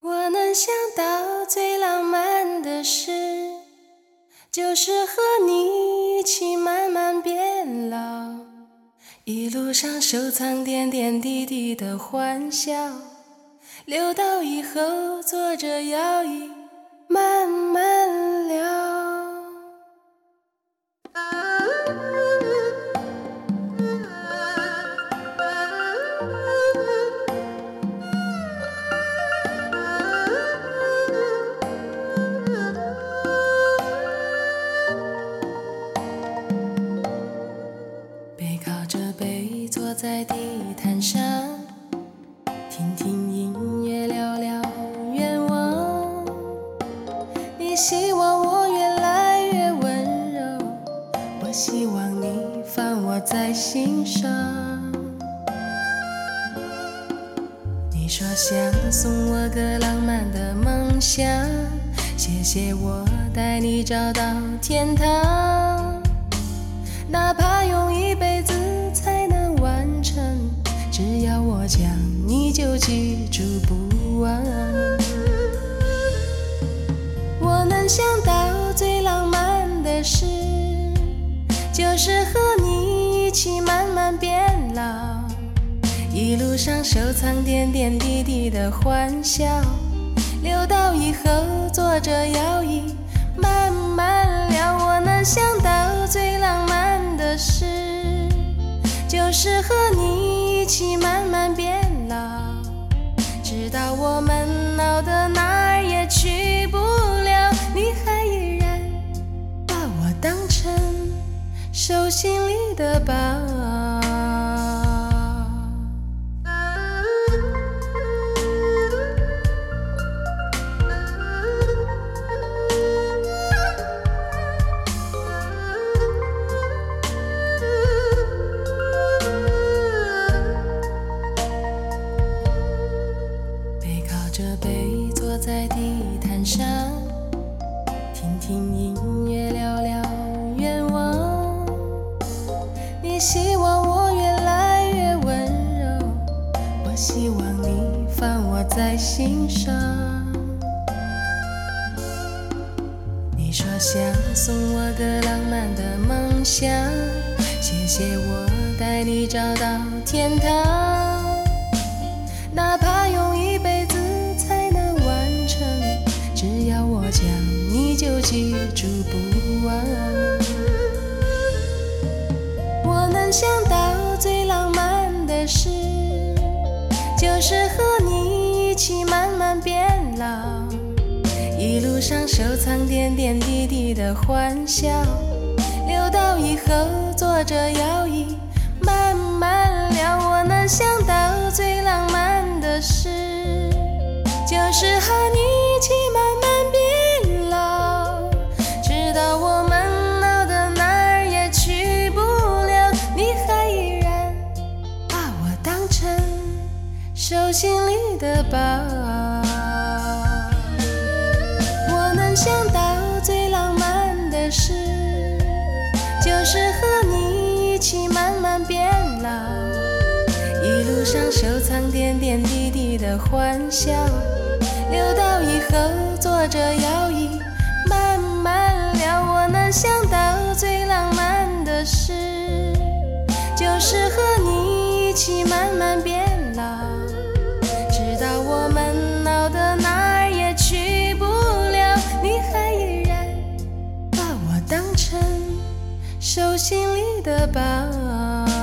我能想到最浪漫的事，就是和你一起慢慢变老，一路上收藏点点滴滴的欢笑，留到以后坐着摇椅在地毯上，听听音乐，聊聊愿望。你希望我越来越温柔，我希望你放我在心上。你说想送我个浪漫的梦想，谢谢我带你找到天堂。就记住不忘。我能想到最浪漫的事，就是和你一起慢慢变老，一路上收藏点点滴滴的欢笑，留到以后坐着摇椅慢慢聊。我能想到最浪漫的事，就是和你一起慢慢变老，直到我们闹得哪儿也去不了，你还依然把我当成手心里的宝。坐在地毯上，听听音乐，聊聊愿望。你希望我越来越温柔，我希望你放我在心上。你说想送我个浪漫的梦想，谢谢我带你找到天堂。记住不忘。我能想到最浪漫的事，就是和你一起慢慢变老，一路上收藏点点滴滴的欢笑，留到以后坐着摇椅慢慢聊。我能想到最浪漫的事，就是和你一起慢手心里的宝。我能想到最浪漫的事，就是和你一起慢慢变老，一路上收藏点点滴滴的欢笑，留到以后坐着摇椅慢慢聊。我能想到最浪漫的事，就是和你一起慢慢手心里的宝。